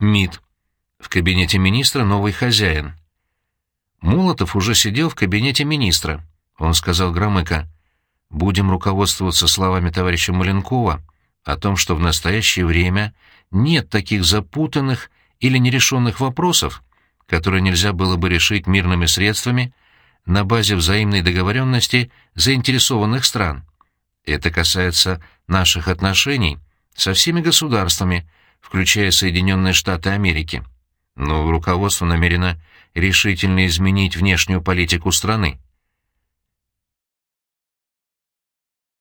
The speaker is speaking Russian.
МИД. В кабинете министра новый хозяин. Молотов уже сидел в кабинете министра. Он сказал Громыко, «Будем руководствоваться словами товарища Маленкова о том, что в настоящее время нет таких запутанных или нерешенных вопросов, которые нельзя было бы решить мирными средствами на базе взаимной договоренности заинтересованных стран. Это касается наших отношений со всеми государствами, включая Соединенные Штаты Америки. Но руководство намерено решительно изменить внешнюю политику страны.